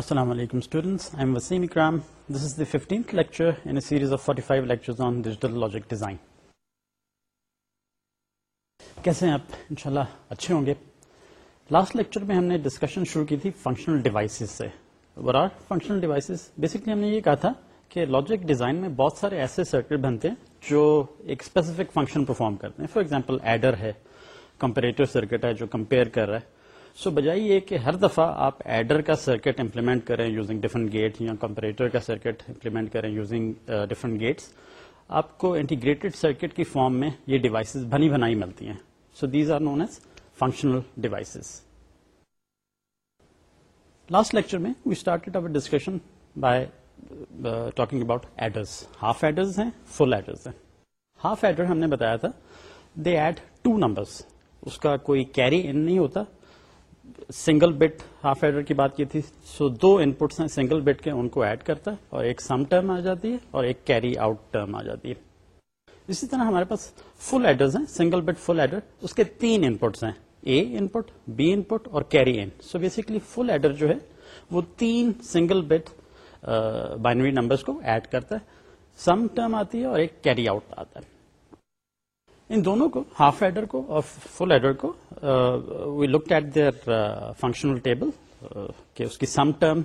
السلام علیکم students I am Waseem Ikram this is students fifteenth lecture in series of forty five lectures on digital logic design کیسے ہیں آپ انشاءاللہ اچھے ہوں گے لاسٹ لیکچر میں ہم نے ڈسکشن شروع کی تھی فنکشنل ڈیوائسیز سے آر فنکشنل بیسکلی ہم نے یہ کہا تھا کہ لاجک ڈیزائن میں بہت سارے ایسے سرکٹ بنتے ہیں جو ایک اسپیسیفک فنکشن پرفارم کرتے ہیں فار ایگزامپل ایڈر ہے کمپیریٹر سرکٹ ہے جو کمپیئر کر رہا ہے سو بجائے یہ کہ ہر دفعہ آپ ایڈر کا سرکٹ امپلیمنٹ کریں یوزنگ ڈفرنٹ گیٹ یا کمپریٹر کا سرکٹ امپلیمنٹ کریں یوزنگ ڈفرنٹ گیٹس آپ کو انٹیگریٹڈ سرکٹ کی فارم میں یہ ڈیوائسز بنی بنائی ملتی ہیں so these are known as functional devices last lecture میں we started over discussion by talking about adders half adders ہیں فل ایڈرز ہیں ہاف ایڈر ہم نے بتایا تھا دے ایڈ ٹو نمبرس اس کا کوئی کیری ان نہیں ہوتا سنگل بٹ ہاف ایڈر کی بات کی تھی سو دو ان پٹس ہیں سنگل بٹ کے ان کو ایڈ کرتا ہے اور ایک سم ٹرم آ جاتی ہے اور ایک کیری آؤٹ ٹرم آ جاتی ہے اسی طرح ہمارے پاس فل ایڈرز ہیں سنگل بٹ فل ایڈر اس کے تین ان پٹس ہیں A input B input اور carry in so basically full adder جو ہے وہ تین سنگل بٹ بائنری نمبر کو ایڈ کرتا ہے سم ٹرم آتی ہے اور ایک کیری آؤٹ آتا ہے ان دونوں کو ہاف ایڈر کو اور فل ایڈر کو we look at their functional table کہ اس کی سم ٹرم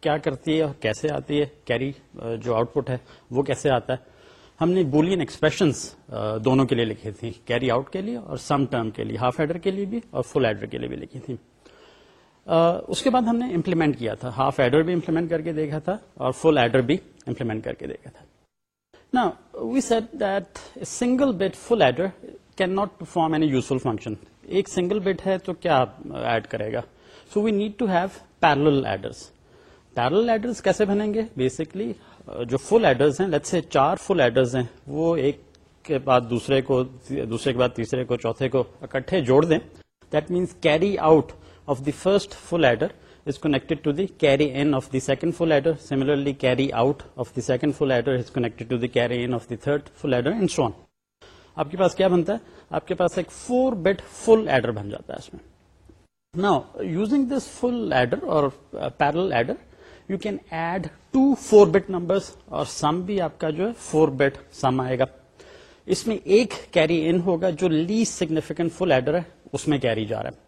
کیا کرتی ہے اور کیسے آتی ہے کیری uh, جو آؤٹ پٹ ہے وہ کیسے آتا ہے ہم نے بولین ایکسپریشنس uh, دونوں کے لیے لکھی تھی کیری آؤٹ کے لیے اور سم ٹرم کے لیے ہاف ایڈر کے لیے بھی اور فل ایڈر کے لیے بھی لکھی تھی uh, اس کے بعد ہم نے امپلیمنٹ کیا تھا ہاف ایڈر بھی امپلیمنٹ کر کے دیکھا تھا اور فل ایڈر بھی امپلیمنٹ کر کے دیکھا تھا نا we said that single bit full adder can not perform an useful function ایک سنگل بیڈ ہے تو کیا ایڈ کرے گا so we need to have parallel adders parallel adders کیسے بنیں گے بیسکلی جو فل ایڈرس ہیں چار فل ایڈرز ہیں وہ ایک کے بعد دوسرے کو دوسرے کے بعد تیسرے کو چوتھے کو اکٹھے جوڑ دیں that means carry out of the first full adder is connected to the the the carry carry in of of second second full full adder. adder Similarly, out is connected to the carry in of the third full adder and so on. آپ کے پاس کیا بنتا ہے اس میں آپ کا جو ہے فور بیٹ سم آئے گا اس میں ایک کیری ان ہوگا جو سگنیفیکینٹ فل ایڈر ہے اس میں کیری جا رہا ہے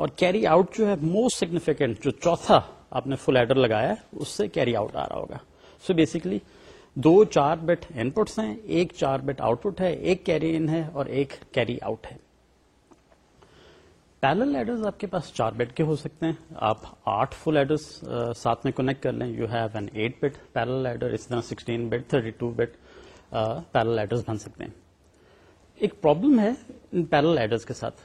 اور کیری آؤٹ جو ہے موسٹ سگنیفیکینٹ جو چوتھا آپ نے فل ایڈر لگایا اس سے کیری آؤٹ آ رہا ہوگا سو so بیسکلی دو چار بٹ ان پٹس ہیں ایک چار بٹ آؤٹ پٹ ہے ایک کیری ان ہے اور ایک کیری آؤٹ ہے پیرل ایڈرز آپ کے پاس چار بٹ کے ہو سکتے ہیں آپ آٹھ فل ایڈرس میں کنیکٹ کر لیں you have an eight bit parallel اس طرح sixteen bit thirty two bit parallel adders بن سکتے ہیں ایک پرابلم ہے کے ساتھ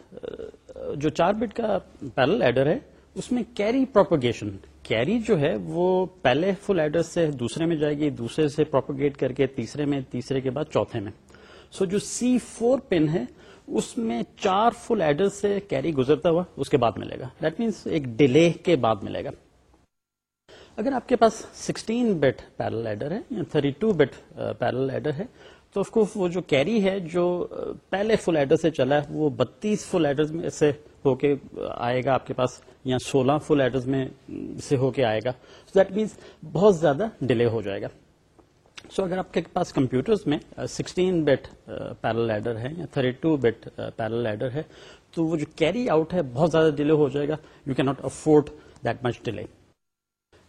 جو چار بٹ کا پیرل ایڈر ہے اس میں کیری پروپوگیشن کیری جو ہے وہ پہلے فل ایڈر سے دوسرے میں جائے گی دوسرے سے کر کے تیسرے میں تیسرے کے بعد چوتھے میں سو so جو سی فور پن ہے اس میں چار فل ایڈر سے کیری گزرتا ہوا اس کے بعد ملے گا دیٹ مینس ایک ڈیلے کے بعد ملے گا اگر آپ کے پاس sixteen bit 32 thirty two bit ہے تو وہ جو کیری ہے جو پہلے فل ایڈر سے چلا ہے وہ بتیس فل ایڈرز میں سے ہو کے آئے گا آپ کے پاس یا سولہ فل ایڈرز میں سے ہو کے آئے گا دیٹ مینس بہت زیادہ ڈیلے ہو جائے گا سو so, اگر آپ کے پاس کمپیوٹرز میں sixteen bit two bit adder ہے تو وہ جو کیری آؤٹ ہے بہت زیادہ ڈیلے ہو جائے گا یو کی not afford that much delay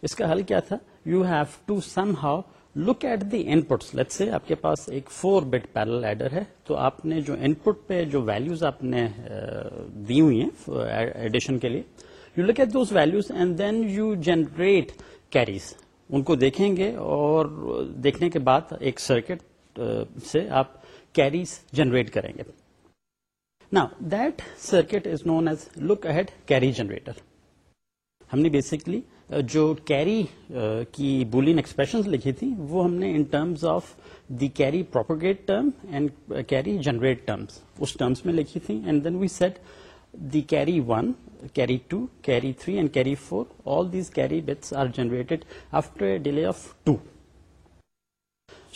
اس کا حل کیا تھا you have to somehow look at the input سے آپ کے پاس ایک فور بٹ پیرل ایڈر ہے تو آپ نے جو ان پٹ پہ جو ویلوز آپ نے دی ہوئی ہیں ایڈیشن کے لیے you look at those values and then you generate carries ان کو دیکھیں گے اور دیکھنے کے بعد ایک سرکٹ سے آپ کیریز جنریٹ کریں گے نا that circuit is known as look at carry generator ہم نے بیسکلی جو کیری uh, کی بولین ایکسپریشن لکھی تھی وہ ہم نے in terms of the carry term and carry generate terms اس ٹرمز میں لکھی تھی and then we set the carry one carry two carry three and carry four all these carry bits are generated after delay of two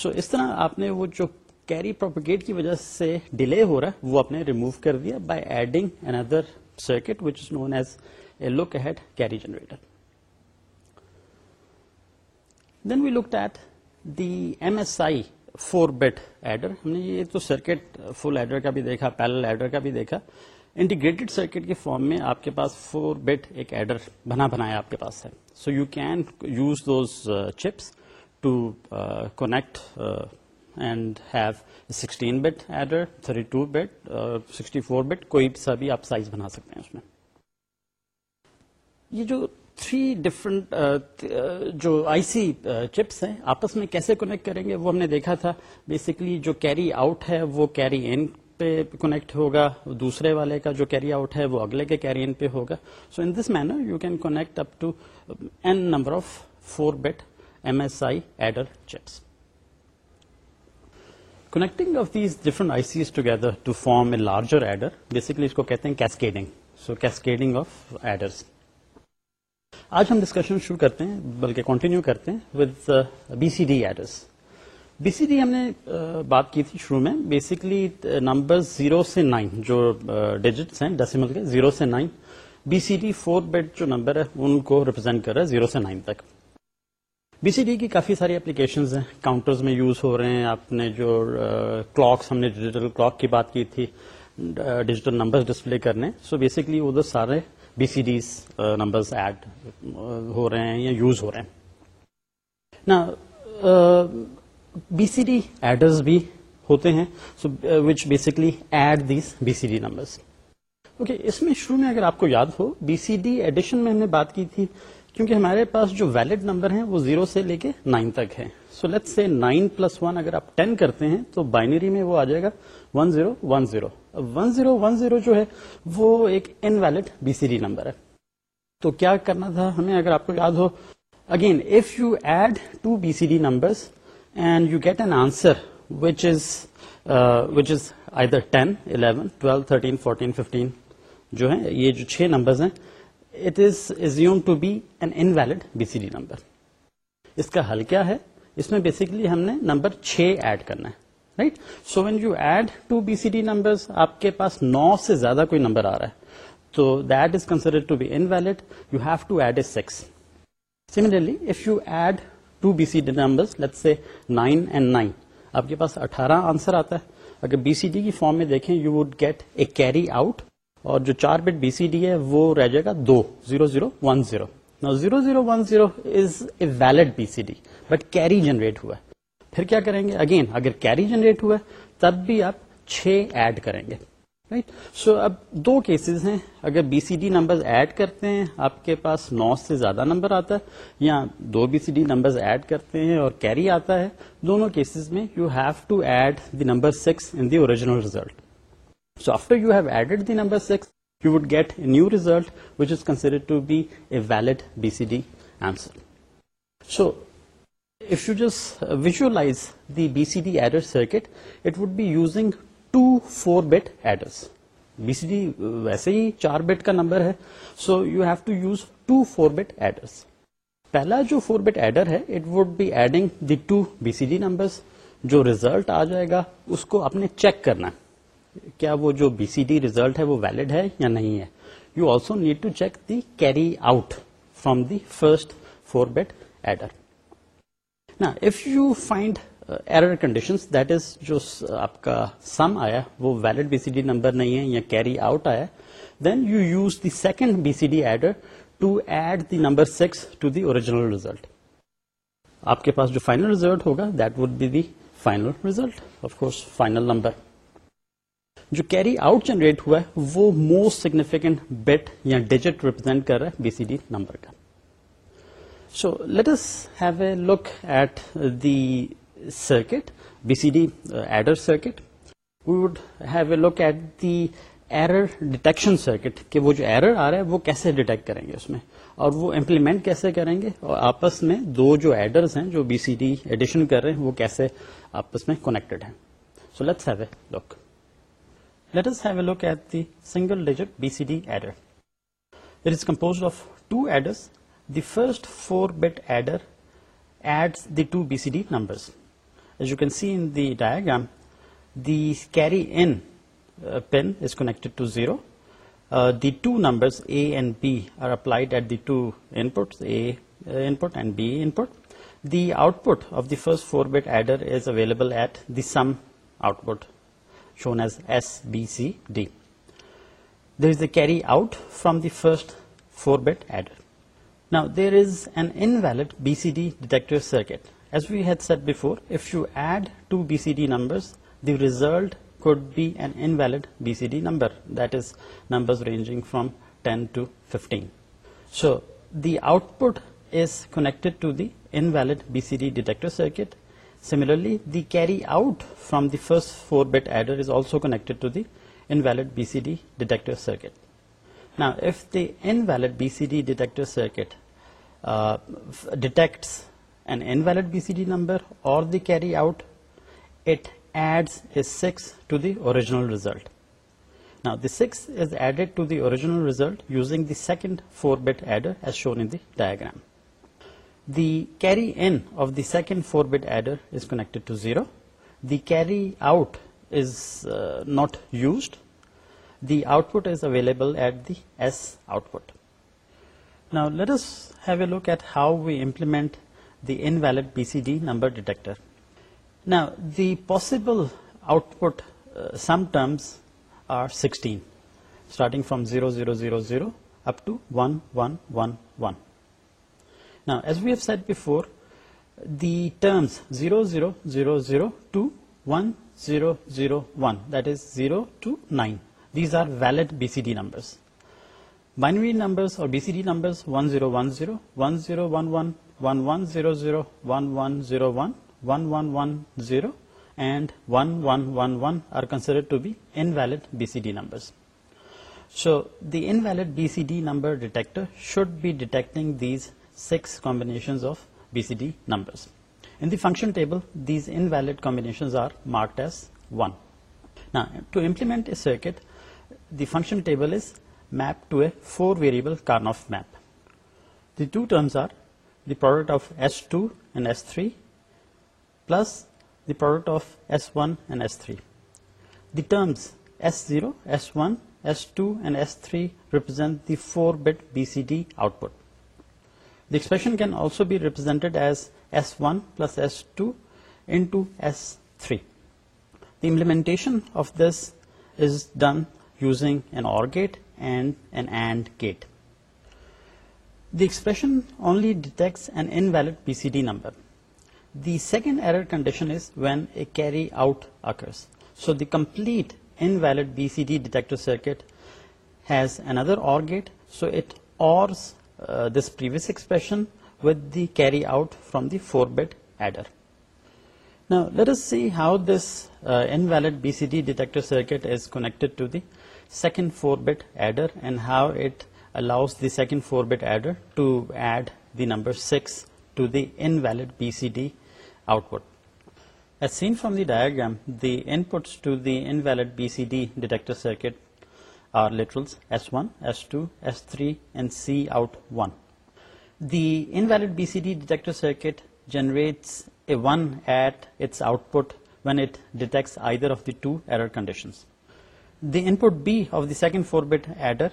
so اس طرح آپ نے وہ جو کیری پروپوگیٹ کی وجہ سے ڈیلے ہو رہا ہے وہ آپ نے ریموو کر دیا by adding another circuit which is known as a look ahead carry generator then we look at the M S I four bit adder ہم نے یہ تو سرکٹ فل ایڈر کا بھی دیکھا پیرل ایڈر کا بھی دیکھا انٹیگریٹڈ سرکٹ کے فارم میں آپ کے پاس فور بٹ ایک ایڈر بنا بنایا آپ کے پاس ہے so you can use those chips to connect and have sixteen bit adder thirty two bit sixty four bit کوئی سا بھی آپ سائز بنا سکتے ہیں اس میں یہ جو تھری ڈفرنٹ جو آئی سی چپس ہیں آپس میں کیسے کنیکٹ کریں گے وہ ہم نے دیکھا تھا بیسکلی جو کیری آؤٹ ہے وہ کیری ان پہ کنیکٹ ہوگا دوسرے والے کا جو کیری آؤٹ ہے وہ اگلے کے کیری ان پہ ہوگا so in this manner you can connect up to N number of four bit M S I adder chips connecting of these different I Cs together to form a larger adder basically اس کو کہتے ہیں cascading so cascading of adders آج ہم discussion شروع کرتے ہیں بلکہ کنٹینیو کرتے ہیں B C D B C D ہم نے uh, بات کی تھی شروع میں بیسکلی نمبر زیرو سے نائن جو ڈیجٹس uh, ہیں ڈیسیمل کے زیرو سے nine B C D four bit جو نمبر ہے ان کو ریپرزینٹ کر رہا ہے زیرو سے نائن تک بی سی ڈی کی کافی ساری اپلیکیشنز ہیں کاؤنٹرز میں یوز ہو رہے ہیں اپنے جو کلاکس uh, ہم نے ڈیجیٹل کلاک کی بات کی تھی ڈیجیٹل نمبر ڈسپلے کرنے سو بیسکلی ادھر سارے B C Ds numbers add ہو رہے ہیں یا یوز ہو رہے ہیں نا بی سی ڈی ایڈرز بھی ہوتے ہیں so which basically add these B C D numbers okay اس میں شروع میں اگر آپ کو یاد ہو بی سی ڈی ایڈیشن میں ہم نے بات کی تھی کیونکہ ہمارے پاس جو ویلڈ نمبر ہیں وہ زیرو سے لے کے نائن تک ہے so let say nine plus one اگر آپ ٹین کرتے ہیں تو بائنری میں وہ آ جائے گا one zero one zero one zero one zero جو ہے وہ ایک invalid B C D number ہے تو کیا کرنا تھا ہمیں اگر آپ کو یاد ہو again if you add two B C D number and you get an answer which is which is either ten eleven twelve thirteen fourteen fifteen جو ہے یہ جو چھ نمبرز ہیں it is assume to be an invalid B C D number اس کا حل کیا ہے اس میں بیسکلی ہم نے نمبر 6 ایڈ کرنا ہے right so when you add two B C D number آپ کے پاس نو سے زیادہ کوئی نمبر آ رہا ہے تو that is consider to be invalid you have to add a six similarly if you add two B C D number let say nine and nine آپ کے پاس اٹھارہ آنسر آتا ہے اگر بی سی ڈی کی فارم میں دیکھیں you would get a carry out اور جو چار بٹ بی سی ڈی ہے وہ رہ جائے گا دو zero zero one zero zero zero one zero is a valid B C D but carry generate ہوا ہے پھر کیا کریں گے اگین اگر کیری جنریٹ ہوا ہے تب بھی آپ چھ ایڈ کریں گے رائٹ سو اب دو کیسز ہیں اگر B C D number add کرتے ہیں آپ کے پاس نو سے زیادہ نمبر آتا ہے یا دو B C D number add کرتے ہیں اور کیری آتا ہے دونوں کیسز میں you have to add the number six in the original result So after you have added the number 6, you would get a new result which is considered to be a valid BCD answer. So if you just visualize the BCD adder circuit, it would be using two 4-bit adders. BCD ویسے ہی 4 bit کا number ہے so you have to use two 4 bit adders پہلا جو 4 bit adder ہے it would be adding the two B C D numbers جو result آ جائے گا اس کو آپ نے چیک کرنا ہے کیا وہ جو بی سی ڈی ریزلٹ ہے وہ ویلڈ ہے یا نہیں ہے you also need to check the carry out the first four bit adder if you find error condition وہ valid B C D number نہیں ہے یا کیری آؤٹ آیا then you use the second B C D adder to add the number six to the original result آپ کے پاس جو final result ہوگا that would be the final result of course final number جو carry out generate ہوا ہے وہ most significant bit یا ڈیجٹ ریپرزینٹ کر رہا ہے بی سی ڈی نمبر کا so let have a look at the circuit B C D adder circuit we would have a look at the error detection circuit کہ وہ جو error آ رہا ہے وہ کیسے ڈیٹیکٹ کریں گے اس میں اور وہ امپلیمنٹ کیسے کریں گے اور آپس میں دو جو ایڈرس ہیں جو بی سی ڈی ایڈیشن کر رہے ہیں وہ کیسے آپس میں کونیکٹڈ ہیں so let's have a look single digit B C D adder it compose of two adders the first four bit adder two B C D numbers you can see diagram these connected to zero the two number the output of the first four bit adder is available at the sum output shown as SBCD. There is a carry out from the first 4-bit adder. Now there is an invalid BCD detector circuit. As we had said before, if you add 2 BCD numbers, the result could be an invalid BCD number, that is numbers ranging from 10 to 15. So the output is connected to the invalid BCD detector circuit similarly the carry out from the first four bit adders also connected to the invalid B C D detector circuit نا valid B C D detector circuit detects and and B number original result using the second four bit adder as shown the ڈایا The carry in of the second 4-bit adder is connected to 0. The carry out is uh, not used. The output is available at the S output. Now let us have a look at how we implement the invalid BCD number detector. Now the possible output uh, sum terms are 16, starting from 0000 up to 1111. Now, as we have said before, the terms 0000 to 1001, that is 0 to 9, these are valid BCD numbers. Binary numbers or BCD numbers 1010, 1011, 1100, 1101, 1110 and 1111 are considered to be invalid BCD numbers. So the invalid BCD number detector should be detecting these six combination of B number function ٹرز and combination are mark S one to implement the function tip to four variable Karnaugh map terms are the product represent the four bit B output The expression can also be represented as S1 plus S2 into S3. The implementation of this is done using an OR gate and an AND gate. The expression only detects an invalid BCD number. The second error condition is when a carry out occurs. So the complete invalid BCD detector circuit has another OR gate, so it ORs uh, this previous expression with the carry out from the 4-bit adder. Now let us see how this uh, invalid BCD detector circuit is connected to the second 4-bit adder and how it allows the second 4-bit adder to add the number 6 to the invalid BCD output. As seen from the diagram, the inputs to the invalid BCD detector circuit are literals S1, S2, S3 and C out 1. The invalid BCD detector circuit generates a 1 at its output when it detects either of the two error conditions. The input B of the second 4-bit adder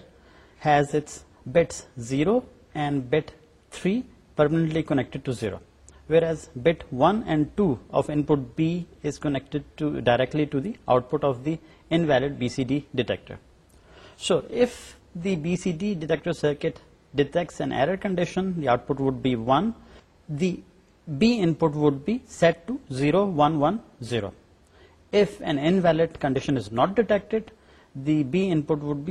has its bits 0 and bit 3 permanently connected to 0, whereas bit 1 and 2 of input B is connected directly to the output of the invalid BCD detector. So if the B detect circuit detects B input we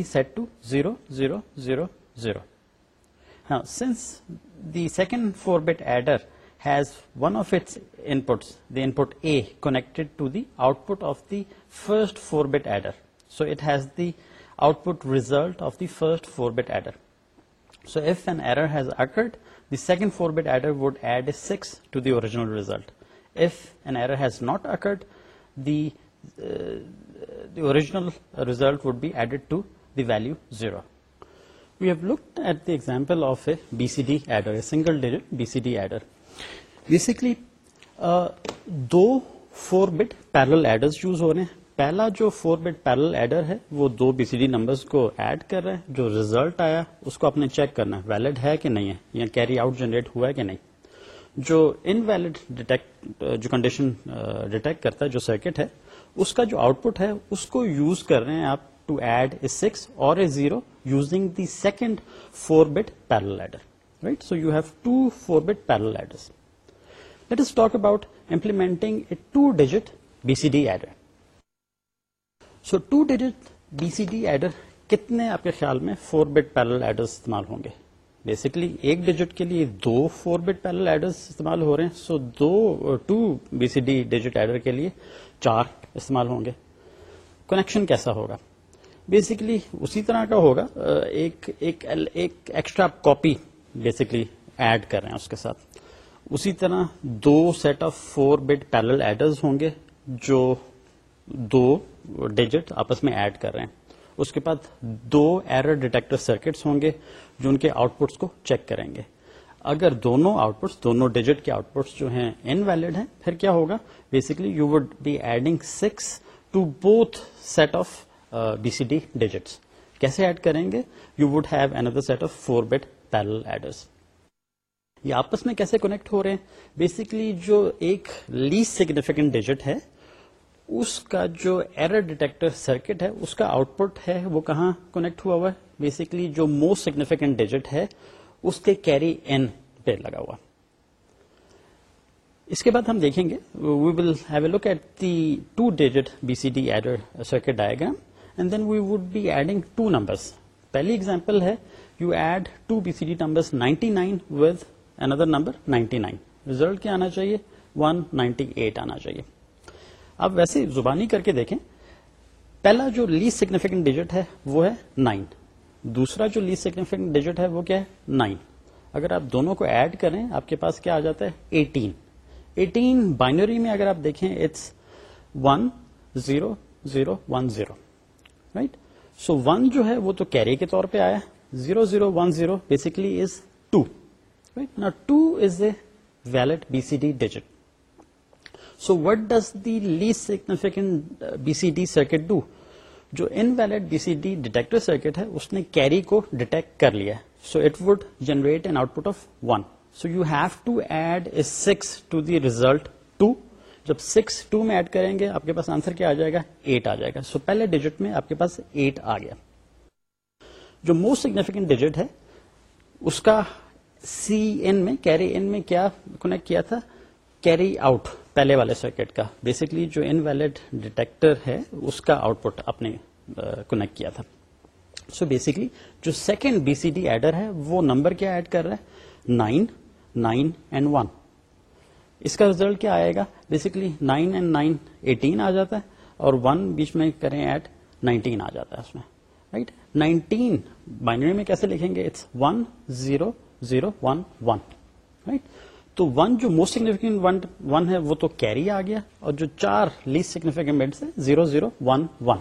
set to zero zero zero zero since the second four bit adder has one of its input a connect to the output of the first four bit adder so it has output result of the first four bit adder so F and error has occurred the second four bit adder would add six to original result F and error has not occurred original result would be added to the value zero we have look at the example of a B C D adder C B C D adder basically دو four بینل adders choose ہو رہے ہیں پہلا جو four bit parallel adder ہے وہ دو بی سی ڈی نمبر کو ایڈ کر رہے ہیں جو ریزلٹ آیا اس کو اپنے چیک کرنا ہے ویلڈ ہے کہ نہیں ہے یا کیری آؤٹ جنریٹ ہوا ہے کہ نہیں جو ویلڈ ڈیٹیکٹ جو کنڈیشن ڈیٹیکٹ کرتا ہے جو سرکٹ ہے اس کا جو آؤٹ پٹ ہے اس کو یوز کر رہے ہیں آپ ٹو ایڈ اے سکس اور a zero using the second four bit parallel adder right so you have two four bit parallel let us talk about implementing B C D adder so two digit B C D adder کتنے آپ کے خیال میں four bit parallel adder استعمال ہوں گے basically ایک digit کے لیے دو فور بٹ پیرل ایڈرس استعمال ہو رہے ہیں سو دو two B C D digit adder کے لیے چار استعمال ہوں گے کنیکشن کیسا ہوگا بیسکلی اسی طرح کا ہوگا ایک ایکسٹرا کاپی بیسکلی ایڈ کر رہے ہیں اس کے ساتھ اسی طرح دو set of four bit parallel adders ہوں گے جو دو ڈیجٹ آپس میں ایڈ کر رہے ہیں اس کے بعد دو ایرر ڈیٹیکٹر سرکٹس ہوں گے جو ان کے آؤٹ پٹس کو چیک کریں گے اگر دونوں آؤٹ پٹس دونوں ڈیجٹ کے آؤٹ پٹس جو ہیں انویلڈ ہیں پھر کیا ہوگا basically you would be adding six to both set of B digits کیسے ایڈ کریں گے you would have another set of four bit parallel adders یہ آپس میں کیسے کنیکٹ ہو رہے ہیں بیسکلی جو ایک لیس سگنیفیکینٹ ڈیجٹ ہے اس کا جو ایرر ڈیٹیکٹر سرکٹ ہے اس کا آؤٹ پٹ ہے وہ کہاں کنیکٹ ہوا ہوا ہے بیسکلی جو موسٹ سگنیفیکینٹ ڈیجٹ ہے اس کے کیری این پہ لگا ہوا اس کے بعد ہم دیکھیں گے we will have a look at the two digit B C D adder circuit diagram then we would be adding two number پہلی ایگزامپل ہے you add two B C D number ninety nine with another number ninety nine result کیا آنا چاہیے one ninety eight آنا چاہیے ویسے زبانی کر کے دیکھیں پہلا جو لیسٹ سگنیفیکنٹ ڈیجٹ ہے وہ ہے نائن دوسرا جو لیسٹ سگنیفیکنٹ ڈیجٹ ہے وہ کیا ہے نائن اگر آپ دونوں کو ایڈ کریں آپ کے پاس کیا آ جاتا ہے ایٹین ایٹین بائنری میں اگر آپ دیکھیں it's one zero zero one zero right so one جو ہے وہ تو کیری کے طور پہ آیا zero zero one zero basically is two right نا two is a valid B C D digit so what does the significant B C D circuit do جو invalid B C D detector circuit ہے اس نے carry کو detect کر لیا ہے so it would generate an output of one so you have to add a six to the result two جب six two میں add کریں گے آپ کے پاس آنسر کیا آ جائے گا ایٹ آ جائے گا سو پہلے ڈیجٹ میں آپ کے پاس ایٹ آ گیا جو موسٹ سیگنیفیکینٹ ڈیجٹ ہے اس کا سی این میں کیری این میں کیا کنیکٹ کیا تھا کیری آؤٹ پہلے والے سرکٹ کا بیسکلی جو انویلڈ ڈیٹیکٹر ہے اس کا آؤٹ پٹ آپ نے کنیکٹ کیا تھا سو بیسکلی جو second B C D adder ہے وہ نمبر کیا ایڈ کر رہا ہے نائن نائن اینڈ ون اس کا ریزلٹ کیا آئے گا basically nine and nine eighteen آ جاتا ہے اور ون بیچ میں کریں ایڈ نائنٹین آ جاتا ہے اس میں رائٹ نائنٹین بائنری میں کیسے لکھیں گے it's one zero zero one one right تو ون جو موسٹ سیگنیفیکینٹ ون ہے وہ تو کیری آ گیا اور جو چار ہے zero zero one one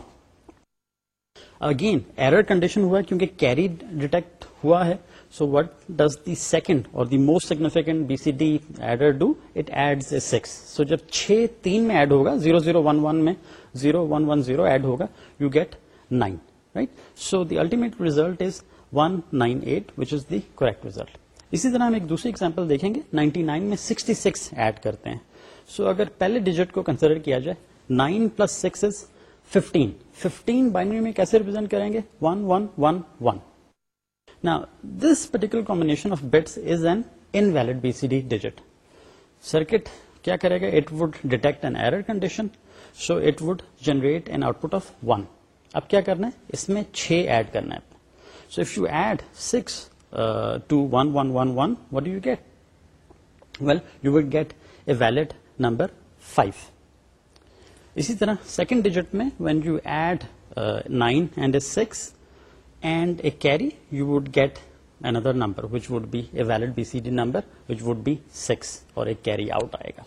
again error condition ہوا ہے کیونکہ کیری ڈیٹیکٹ ہوا ہے so what does the second اور the most significant B C D adder do it add six so جب چھ تین میں ایڈ ہوگا زیرو زیرو ون ون میں zero one one zero add ہوگا you get nine right so the ultimate result is one nine eight which is the correct result اسی طرح ہم ایک دوسری ایگزامپل دیکھیں گے 99 میں 66 سکس ایڈ کرتے ہیں سو so, اگر پہلے ڈیجٹ کو کنسیڈر کیا جائے 9 پلس سکس از 15 15 بائنری میں کیسے ریپرزینٹ کریں گے 1 نا this particular combination of bits is an invalid B C D digit circuit کیا کرے گا it would detect an error condition so it would generate an output of اب کیا کرنا ہے اس میں 6 ایڈ کرنا ہے so if you add 6 to one one one one what you get well you would get a valid number five اسی طرح سیکنڈ ڈیجٹ میں when you add nine and a carry you would get another number which would be a valid B C D number which we six اور a carry out آئے گا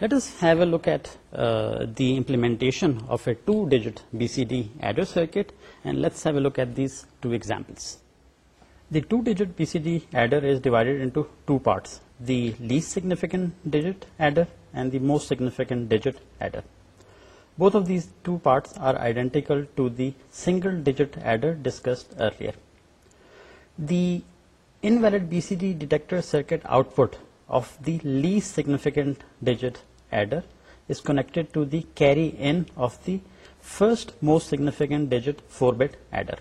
let have a look at the implement of a two digit B C D add circuit and let's at these two examples The two-digit BCD adder is divided into two parts, the least significant digit adder and the most significant digit adder. Both of these two parts are identical to the single digit adder discussed earlier. The invalid BCD detector circuit output of the least significant digit adder is connected to the carry in of the first most significant digit 4-bit adder.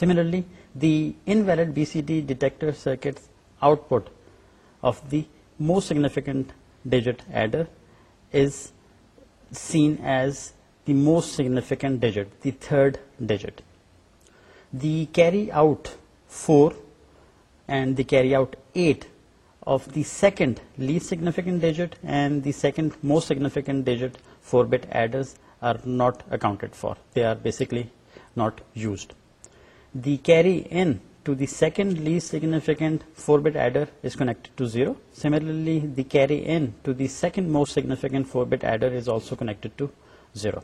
Similarly, the invalid BCD detector circuit's output of the most significant digit adder is seen as the most significant digit, the third digit. The carry out 4 and the carry out 8 of the second least significant digit and the second most significant digit 4-bit adders are not accounted for. They are basically not used. The carry in to the second least significant 4-bit adder is connected to 0. Similarly, the carry in to the second most significant 4-bit adder is also connected to 0.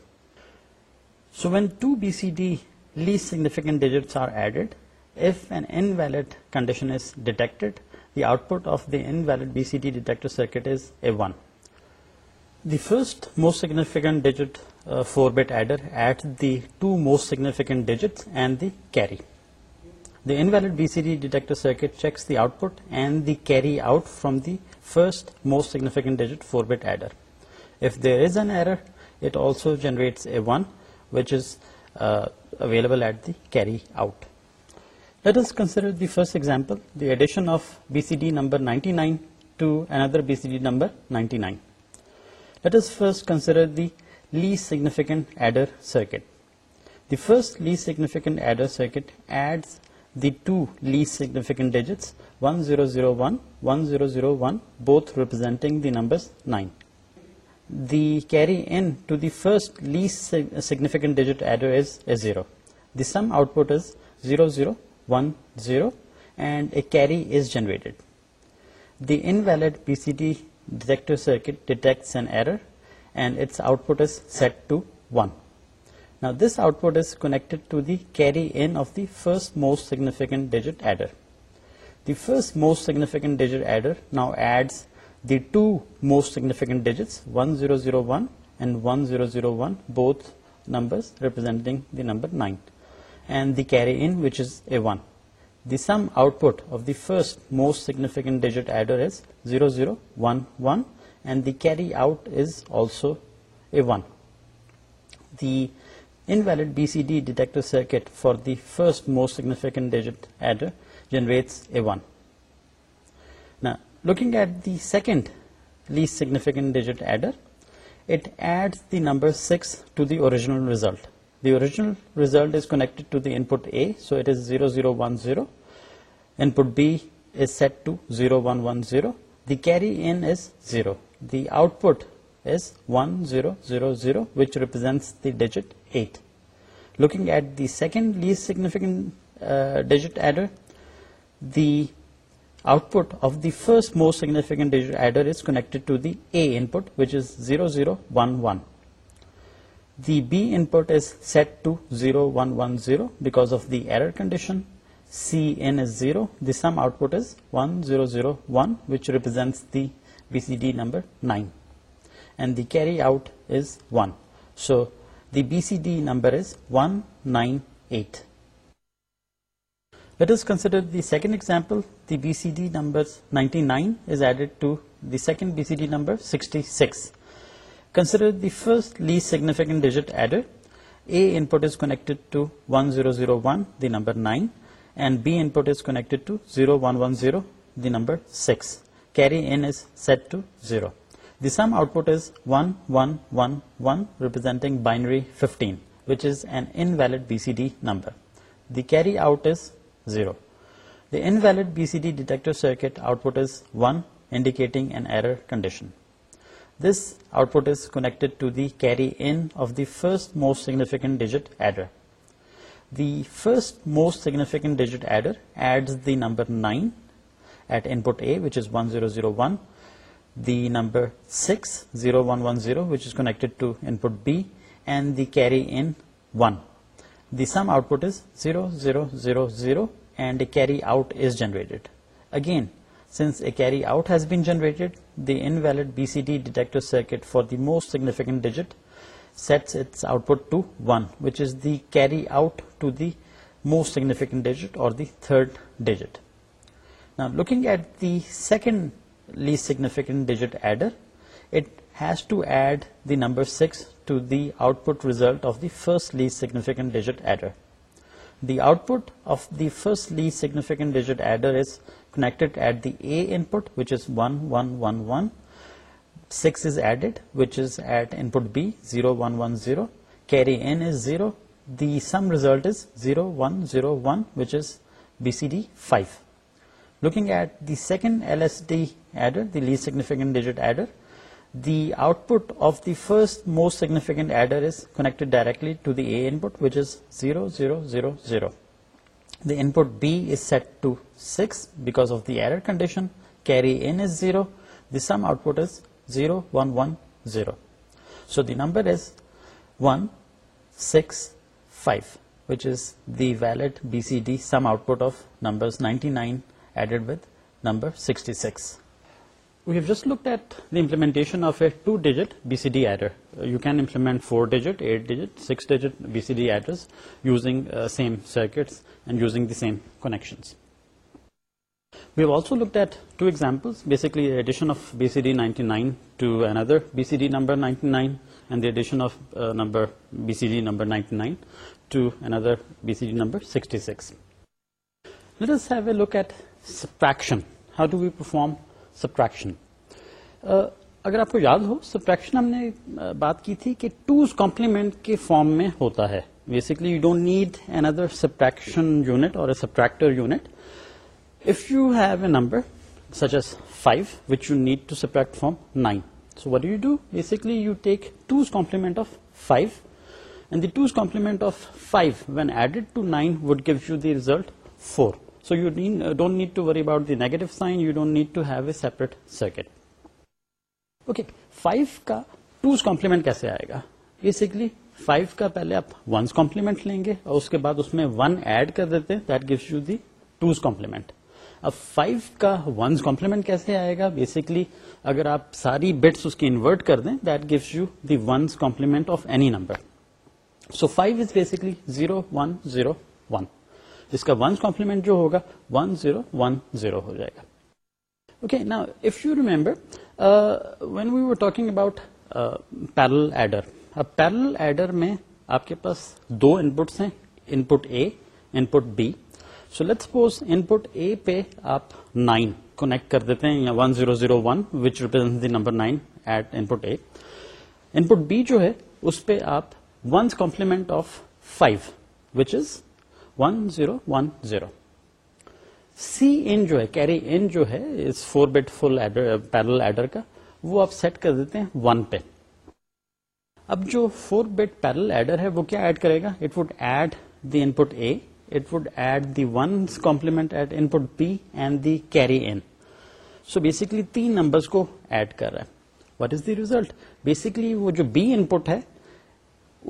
So when two BCD least significant digits are added, if an invalid condition is detected, the output of the invalid BCD detector circuit is a 1. The first most significant digit 4-bit adder at the two most significant digits and the carry. The invalid BCD detector circuit checks the output and the carry out from the first most significant digit 4-bit adder. If there is an error, it also generates a 1 which is uh, available at the carry out. Let us consider the first example, the addition of BCD number 99 to another BCD number 99. Let us first consider the least significant adder circuit. The first least significant adder circuit adds the two least significant digits 1001, 1001, both representing the numbers 9. The carry in to the first least uh, significant digit adder is a 0. The sum output is 0010 and a carry is generated. The invalid PCD detector circuit detects an error and its output is set to 1. Now this output is connected to the carry in of the first most significant digit adder. The first most significant digit adder now adds the two most significant digits 1001 and 1001, both numbers representing the number 9, and the carry in, which is a 1. The sum output of the first most significant digit adder is 0011 and the carry out is also a 1. The invalid BCD detector circuit for the first most significant digit adder generates a 1. Now, looking at the second least significant digit adder, it adds the number 6 to the original result. The original result is connected to the input A, so it is 0010. Input B is set to 0110. The carry in is 0 the output is 1000, which represents the digit 8. Looking at the second least significant uh, digit adder, the output of the first most significant digit adder is connected to the A input, which is 0011. The B input is set to 0110 because of the error condition. C in is 0, the sum output is 1001, which represents the BCD number 9, and the carry out is 1. So the BCD number is 198. Let us consider the second example. The BCD number 99 is added to the second BCD number 66. Consider the first least significant digit added. A input is connected to 1001, the number 9, and B input is connected to 0110, the number 6 carry in is set to 0. The sum output is 1111 representing binary 15, which is an invalid BCD number. The carry out is 0. The invalid BCD detector circuit output is 1, indicating an error condition. This output is connected to the carry in of the first most significant digit adder. The first most significant digit adder adds the number 9 at input A, which is 1001, the number 60110, which is connected to input B, and the carry in 1. The sum output is 0000 and a carry out is generated. Again, since a carry out has been generated, the invalid BCD detector circuit for the most significant digit sets its output to 1, which is the carry out to the most significant digit or the third digit. Now looking at the second least significant digit adder, it has to add the number 6 to the output result of the first least significant digit adder. The output of the first least significant digit adder is connected at the A input, which is 1111. 6 is added, which is at input B, 0110. Carry in is 0. The sum result is 0101, which is BCD 5. Looking at the second LSD adder, the least significant digit adder, the output of the first most significant adder is connected directly to the A input, which is 0, 0, 0, 0. The input B is set to 6 because of the error condition. Carry in is 0. The sum output is 0, 1, 1, 0. So the number is 1, 6, 5, which is the valid BCD sum output of numbers 99, same connection B C D number ninety نائنشن B C D number ninety nine B C D number subtraction how to we perform subtraction اگر آپ کو یاد ہو subtraction ہم نے uh, بات کی تھی کہ ٹوز کمپلیمنٹ کے فارم میں ہوتا ہے basically you don't need an other subtraction unit اور subtractor unit if you have a number such as five which you need to subtract from nine so what you do basically you take two complement of five and the two complement of five when added to nine would give you the result four you need don't need to worry about the negative sign you don't need to ہی separate circuit five کا two's complement کیسے آئے گا basically five کا پہلے آپ once compliment لیں گے اور اس کے بعد اس میں ون ایڈ کر دیتے ہیں that gives you the two's complement اب فائیو کا ونس کمپلیمنٹ کیسے آئے گا بیسکلی اگر آپ ساری بٹس اس کی انورٹ کر دیں that gives you the once complement of any number so five is basically zero one zero one جس کا ونس کمپلیمنٹ جو ہوگا ون زیرو ون زیرو ہو جائے گا اوکے نا if you remember when we were talking about parallel adder اب parallel adder میں آپ کے پاس دو ان پٹس ہیں input A input B so let suppose input A پہ آپ نائن کونیکٹ کر دیتے ہیں یا one zero zero one which represent the number nine at in input A put B جو ہے اس پہ آپ once complement of five which is 1010 C in جو ہے کیری ان جو ہے اس four bit full parallel adder کا وہ آپ سیٹ کر دیتے ہیں 1 پہ اب جو فور بٹ پیرل ایڈر ہے وہ کیا ایڈ کرے گا it would add the input A it would add the one complement at input B and the carry in so basically تین نمبرز کو ایڈ کر رہا ہے what is the result basically وہ جو be in پٹ ہے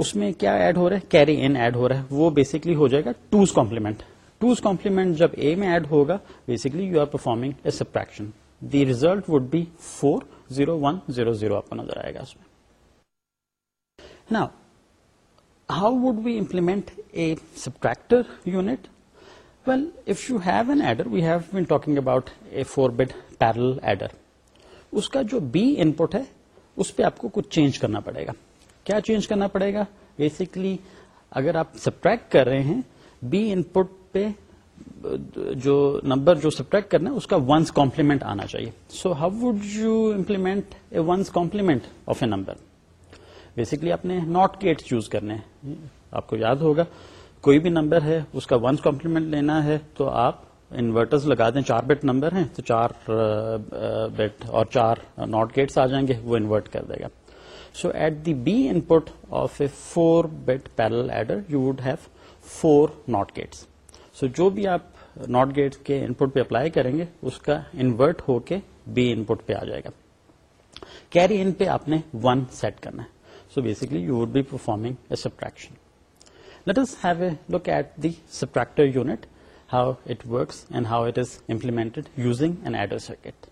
اس میں کیا ایڈ ہو رہا ہے کیری ان ایڈ ہو رہا ہے وہ بیسکلی ہو جائے گا ٹوز کمپلیمنٹ ٹوز کمپلیمنٹ جب اے میں ایڈ ہوگا basically you are performing a subtraction the result would be four zero one zero zero آپ کو نظر آئے گا اس میں نا how would implement a a subtractor unit well if you have have an adder we been talking about four bed parallel adder اس کا جو بی ان پٹ ہے اس پہ آپ کو کچھ چینج کرنا پڑے گا کیا چینج کرنا پڑے گا بیسکلی اگر آپ سبٹریکٹ کر رہے ہیں بی ان پٹ پہ جو نمبر جو سبٹریکٹ کرنا ہے اس کا ونس کمپلیمنٹ آنا چاہیے so how would you implement a one's complement of a number basically آپ نے ناٹ گیٹ چوز کرنے ہیں آپ کو یاد ہوگا کوئی بھی نمبر ہے اس کا ونس کمپلیمنٹ لینا ہے تو آپ انورٹرز لگا دیں چار بٹ نمبر ہیں تو چار بٹ اور چار ناٹ گیٹس آ جائیں گے وہ انورٹ کر دے گا so at the B input of a four bit parallel adder you would have four not gates so جو بھی آپ ناٹ گیٹ کے ان پٹ پہ اپلائی کریں گے اس کا انورٹ ہو کے بی ان پٹ پہ آ جائے گا کیری ان پہ آپ نے ون سیٹ کرنا ہے so basically you would be performing a subtraction let us a look at the subtractor unit how it works and how it is implemented using an adder circuit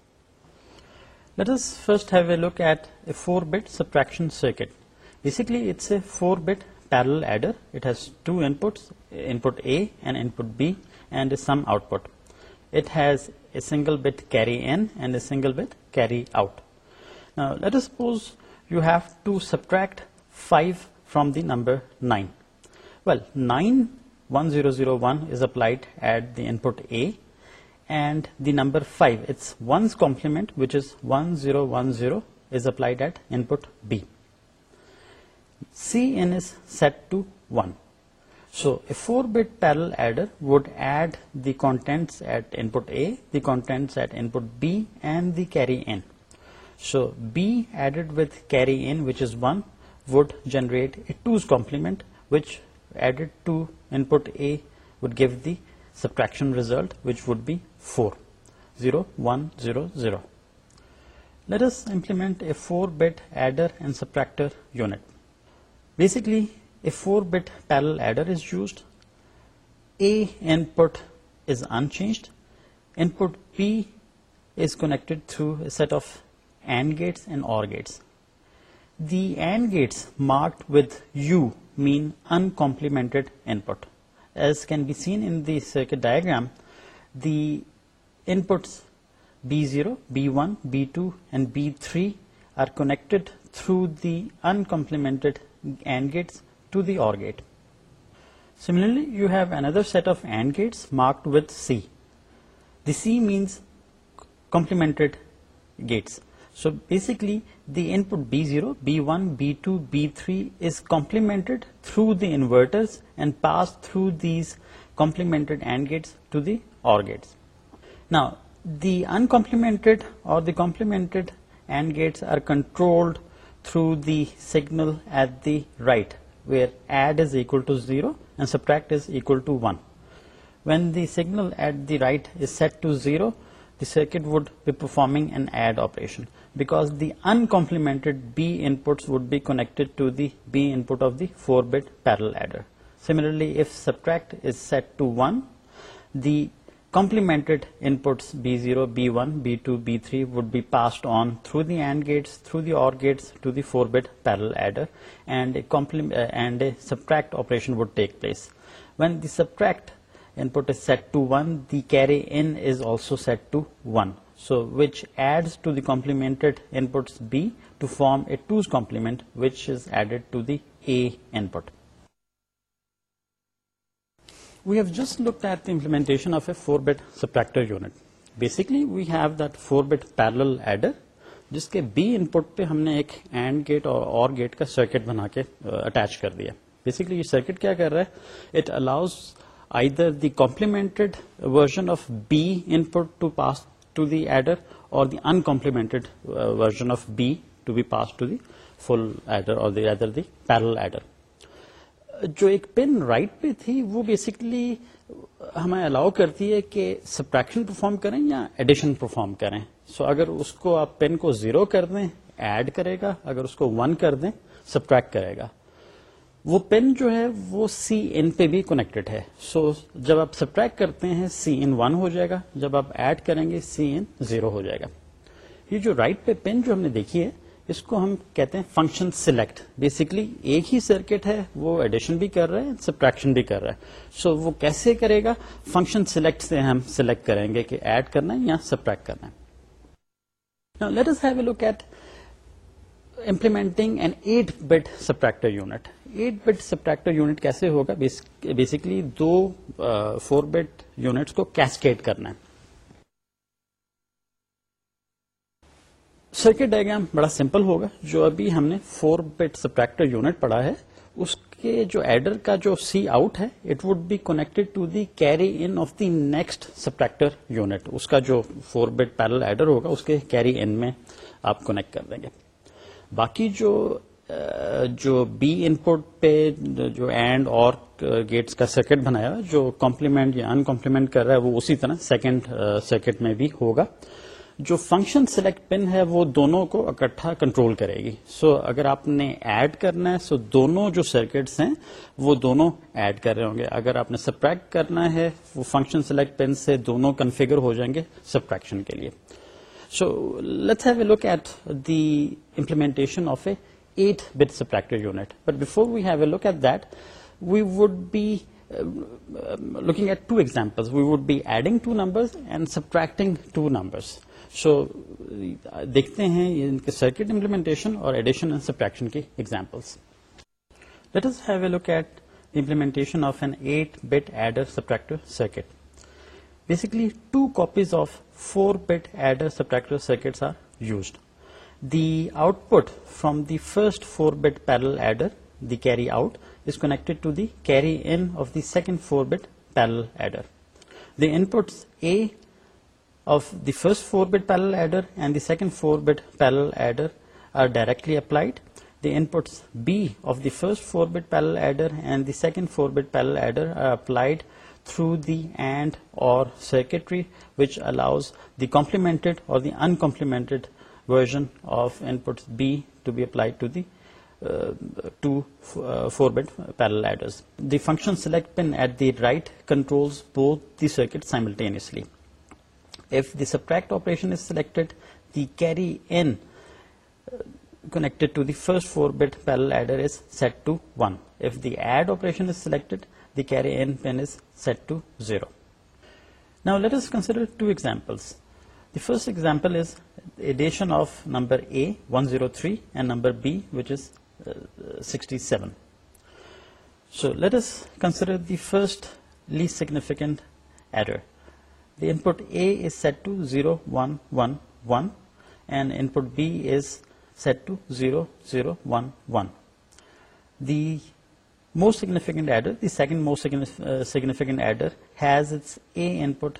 for subtraction circuit basically four بیرلز to input B and sum output has a single N and a C carry out let suppose you have to subtract five from the number nine well nine one zero zero one is apply at that a and the number 5, its 1's complement, which is 1010, is applied at input B. Cin is set to 1. So a 4-bit parallel adder would add the contents at input A, the contents at input B, and the carry in. So B added with carry in, which is 1, would generate a 2's complement, which added to input A would give the subtraction result, which would be 4, 0, 1, 0, 0. Let us implement a 4-bit adder and subtractor unit. Basically, a 4-bit parallel adder is used. A input is unchanged. Input B is connected through a set of AND gates and OR gates. The AND gates marked with U mean uncomplemented input as can be seen in the circuit diagram, the inputs B0, B1, B2 and B3 are connected through the uncomplemented AND gates to the OR gate. Similarly, you have another set of AND gates marked with C. The C means complemented gates. So basically the input B0, B1, B2, B3 is complemented through the inverters and passed through these complemented AND gates to the OR gates. Now the uncomplemented or the complemented AND gates are controlled through the signal at the right, where add is equal to 0 and subtract is equal to 1. When the signal at the right is set to 0, the circuit would be performing an add operation, because the uncomplemented B inputs would be connected to the B input of the 4-bit parallel adder. Similarly, if subtract is set to 1, the complemented inputs B0, B1, B2, B3 would be passed on through the AND gates, through the OR gates to the 4-bit parallel adder, uh, and a subtract operation would take place. When the subtract four subtractor unit. Unit we we have 4-bit parallel adder جس کے B input پہ ہم نے ایک and gate اور or gate کا circuit بنا کے اٹیچ کر دیا بیسکلی یہ سرکٹ کیا کر رہا ہے it allows version the B version of B input pass to the adder اور the of B version of B to be pass to the full adder اور پیرل ایڈر جو ایک پن right پہ تھی وہ بیسکلی ہمیں الاؤ کرتی ہے کہ سبٹریکشن پرفارم کریں یا ایڈیشن پرفارم کریں سو so اگر اس کو آپ پن کو زیرو کر دیں ایڈ کرے گا اگر اس کو ون کر دیں سبٹریکٹ کرے گا وہ پن جو ہے وہ سی ان پہ بھی کنیکٹڈ ہے سو so, جب آپ سبٹریکٹ کرتے ہیں سی ان ون ہو جائے گا جب آپ ایڈ کریں گے سی ان زیرو ہو جائے گا یہ جو رائٹ پہ پن جو ہم نے دیکھی ہے اس کو ہم کہتے ہیں فنکشن سلیکٹ بیسکلی ایک ہی سرکٹ ہے وہ ایڈیشن بھی کر رہا ہے سبٹریکشن بھی کر رہا ہے سو so, وہ کیسے کرے گا فنکشن سلیکٹ سے ہم سلیکٹ کریں گے کہ ایڈ کرنا ہے یا سبٹریکٹ کرنا ہے let have a at implementing an eight bit subtractor unit eight bit subtractor unit کیسے ہوگا بیسکلی دو فور بٹ یونٹس کو کیسکیٹ کرنا ہے سرکٹ ڈائگرام بڑا سمپل ہوگا جو ابھی ہم نے فور بٹ سبٹریکٹر یونٹ پڑھا ہے اس کے جو ایڈر کا جو سی آؤٹ ہے it would be connect to the carry in of the next subtractor unit اس کا جو فور بٹ پیرل ایڈر ہوگا اس کے کیری ان میں آپ کونیکٹ کر دیں گے باقی جو جو بی ان پٹ پہ جو اینڈ اور گیٹس کا سرکٹ بنایا جو کمپلیمنٹ یا ان کمپلیمنٹ کر رہا ہے وہ اسی طرح سیکنڈ سرکٹ میں بھی ہوگا جو فنکشن سلیکٹ پن ہے وہ دونوں کو اکٹھا کنٹرول کرے گی سو so, اگر آپ نے ایڈ کرنا ہے سو so دونوں جو سرکٹس ہیں وہ دونوں ایڈ کر رہے ہوں گے اگر آپ نے سبٹریکٹ کرنا ہے وہ فنکشن سلیکٹ پن سے دونوں کنفیگر ہو جائیں گے سبٹریکشن کے لیے so let's have a look at the implementation of a eight bit subtractor unit but before we have a look at that we would be looking at two example we would be adding two numbers and subtracting two numbers so دیکھتے ہیں ان کے circuit implementation اور addition and subtraction کی examples let let's have a look at implementation of an eight bit adder subtractor circuit Basically, two copies of 4-bit adder subtractor circuits are used. The output from the first 4-bit parallel adder, the carry out, is connected to the carry in of the second 4-bit parallel adder. The inputs A of the first 4-bit parallel adder and the second 4-bit parallel adder are directly applied. The inputs B of the first 4-bit parallel adder and the second 4-bit parallel adder are applied through the AND or circuitry, which allows the complemented or the uncomplemented version of input B to be applied to the uh, two 4-bit uh, parallel adders. The function select pin at the right controls both the circuits simultaneously. If the subtract operation is selected, the carry in uh, connected to the first 4-bit parallel adder is set to 1. If the add operation is selected, the carry n pin is set to 0. Now let us consider two examples. The first example is addition of number A 103 and number B, which is uh, 67. So let us consider the first least significant adder. The input A is set to 0, 1, 1, 1 and input B is set to 0, 0, 1, 1. The most significant adder, the second most uh, significant adder, has its A input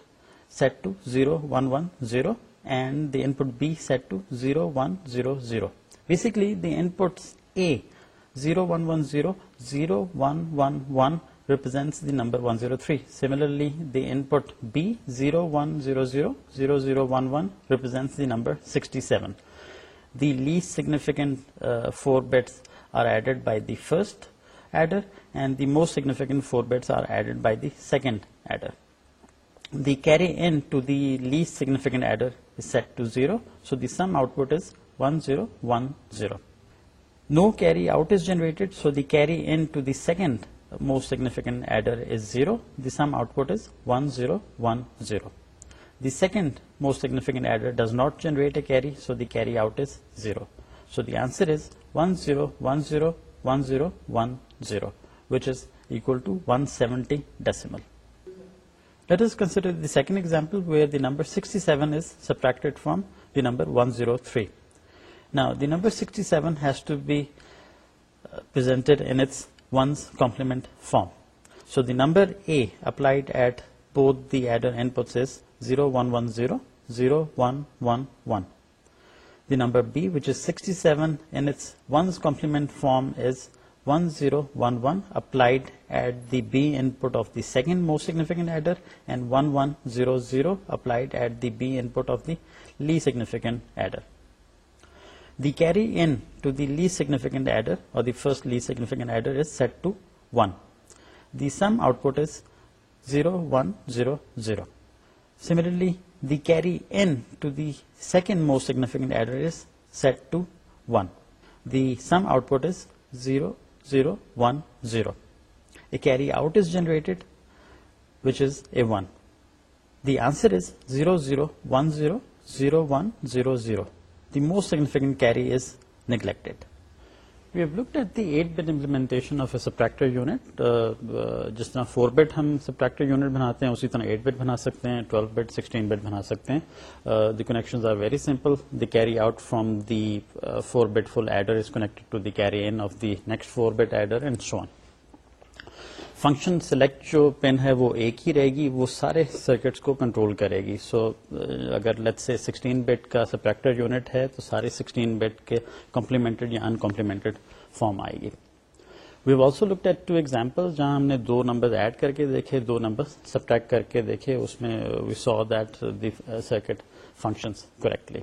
set to 0, 1, 1, 0 and the input B set to 0, 1, 0, 0. Basically, the inputs A 0, 1, 1, 0, 0, 1, 1, 1 represents the number 103. Similarly, the input B 0, 1, 0, 0, 0, 0, 1, 1 represents the number 67. The least significant uh, 4 bits are added by the first adder, and the most significant 4 bits are added by the second adder. The carry in to the least significant adder is set to 0, so the sum output is 1010. No carry out is generated, so the carry in to the second most significant adder is 0. The sum output is 1010. The second most significant adder does not generate a carry, so the carry out is 0. So the answer is 1010 one zero one zero which is ایکلٹی decimal the second example where the number seven subtract from the number one zero three نا the number sixty seven has to be permanent form so the number zero one one zero zero the number B which sixty seven form zero upped at of the sad most سیگنیفکینٹرو zero upon P significant adder the carry in less significant adder اور the first لیگنیفکینٹ adder is set to one the sum output one zero zero similarly the carry in second most significant address set to one them output is zero zero one zero a carry out is generated which is a one the answer is zero zero one zero zero one zero zero the most significant carry is neglected we have looked at the eight bit implementation of a subtractor unit جس طرح four bit ہم subtractor unit بناتے ہیں اسی طرح at but بنا سکتے ہیں ٹویلو بٹ سکسٹین بٹ بنا سکتے ہیں the connection are very simple the carry out from the four bit full adder is connected to the carry in of the next four bit adder and so on function select جو pin ہے وہ ایک ہی رہے گی وہ سارے circuits کو control کرے گی سو so, uh, اگر لیٹ سے کا یونٹ ہے تو سارے سکسٹین بیڈ کے کمپلیمنٹڈ یا ان کمپلیمنٹڈ فارم آئے گی وی ٹو ایگزامپل جہاں ہم نے دو نمبر ایڈ کر کے دیکھے دو نمبر سبٹریکٹ کر کے دیکھے اس میں we saw that the the circuit correctly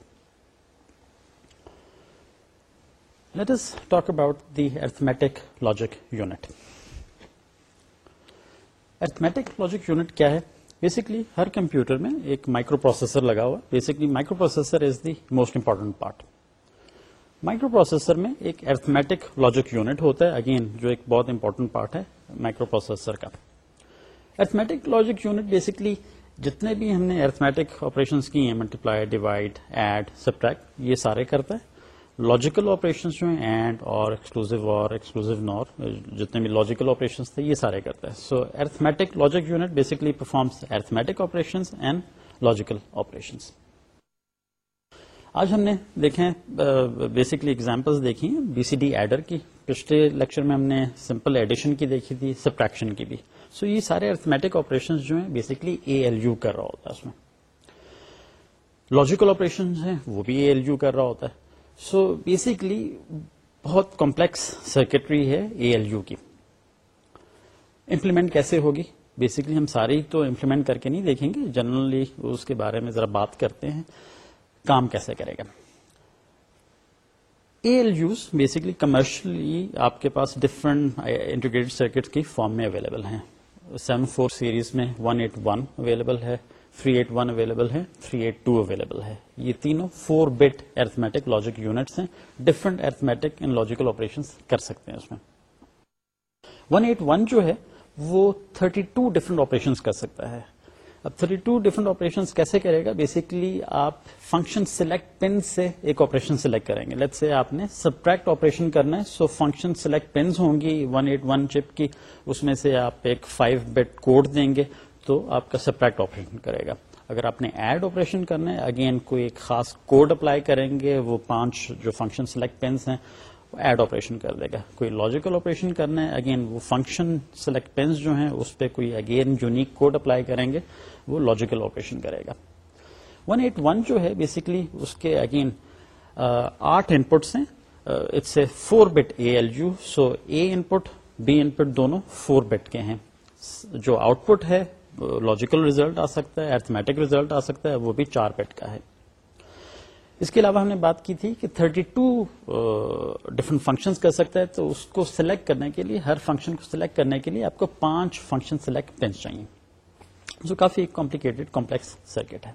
let us talk about arithmetic logic unit arithmetic logic unit کیا ہے بیسکلی ہر کمپیوٹر میں ایک مائکرو پروسیسر لگا ہوا ہے basically microprocessor is the most important part microprocessor میں ایک ارتھمیٹک لاجک یونٹ ہوتا ہے اگین جو ایک بہت امپورٹنٹ پارٹ ہے مائکرو پروسیسر کا ارتھمیٹک لاجک یونٹ بیسکلی جتنے بھی ہم نے ارتھمیٹک آپریشن کی ہیں multiply divide add subtract یہ سارے کرتا ہے لاجیکل آپریشنس جو ہیں اینڈ اور ایکسکلوزو اور ایکسکلوزو نور جتنے بھی لاجیکل آپریشنس تھے یہ سارے کرتا ہے so arithmetic logic unit basically performs arithmetic operation and logical operations آج ہم نے دیکھیں بیسکلی اگزامپل دیکھی ہیں بی سی ڈی ایڈر کی پچھلے لیکچر میں ہم نے سمپل ایڈیشن کی دیکھی تھی سبٹریکشن کی بھی سو یہ سارے ارتھمیٹک آپریشن جو ہیں بیسکلی اے ایل یو کر رہا ہوتا ہے اس میں لاجیکل آپریشن ہیں وہ بھی اے ایل یو کر رہا ہوتا ہے سو بیسکلی بہت کمپلیکس سرکٹری ہے اے ایل یو کی امپلیمنٹ کیسے ہوگی بیسکلی ہم ساری تو امپلیمنٹ کر کے نہیں دیکھیں گے جنرلی اس کے بارے میں ذرا بات کرتے ہیں کام کیسے کرے گا A L Us basically commercially آپ کے پاس ڈفرنٹ انٹیگریٹ سرکٹ کی فارم میں اویلیبل ہیں سیون فور سیریز میں ون ایٹ ون اویلیبل ہے تھری ایٹ ون اویلیبل ہے یہ تینوں فور اس میں ون ایٹ ون جو ہے وہ تھرٹی ٹو ڈفرنٹ آپریشن کر سکتا ہے اب تھرٹی ٹو آپریشن کیسے کرے گا بیسکلی آپ فنکشن سلیکٹ پن سے ایک آپریشن سلیکٹ کریں گے لیٹ سے آپ نے سبٹریکٹ آپریشن کرنا ہے سو فنکشن سلیکٹ پینس ہوں گی ون ایٹ ون چپ کی اس میں سے آپ ایک فائیو بٹ کوڈ دیں گے تو آپ کا سپریکٹ آپریشن کرے گا اگر آپ نے ایڈ آپریشن کرنا ہے اگین کوئی خاص کوڈ اپلائی کریں گے وہ پانچ جو فنکشن سلیکٹ پینس ہیں وہ ایڈ آپریشن کر دے گا کوئی لاجیکل آپریشن کرنا ہے اگین وہ فنکشن سلیکٹ پینس جو ہیں اس پہ کوئی اگین یونیک کوڈ اپلائی کریں گے وہ لاجیکل آپریشن کرے گا ون ایٹ ون جو ہے بیسکلی اس کے اگین آٹھ ان پٹس ہیں it's a four bit A L U so A input B input دونوں فور بٹ کے ہیں جو آؤٹ پٹ ہے لاجیکل ریزلٹ آ سکتا ہے ریزلٹ آ سکتا ہے وہ بھی چار بٹ کا ہے اس کے علاوہ ہم نے بات کی تھی کہ ٹو ڈفرنٹ کر سکتا ہے تو اس کو سلیکٹ کرنے کے لیے ہر فنکشن کو سلیکٹ کرنے کے لیے آپ کو پانچ فنکشن سلیکٹ پینس چاہیے جو کافی کمپلیکیٹڈ کمپلیکیٹ کمپلیکس سرکٹ ہے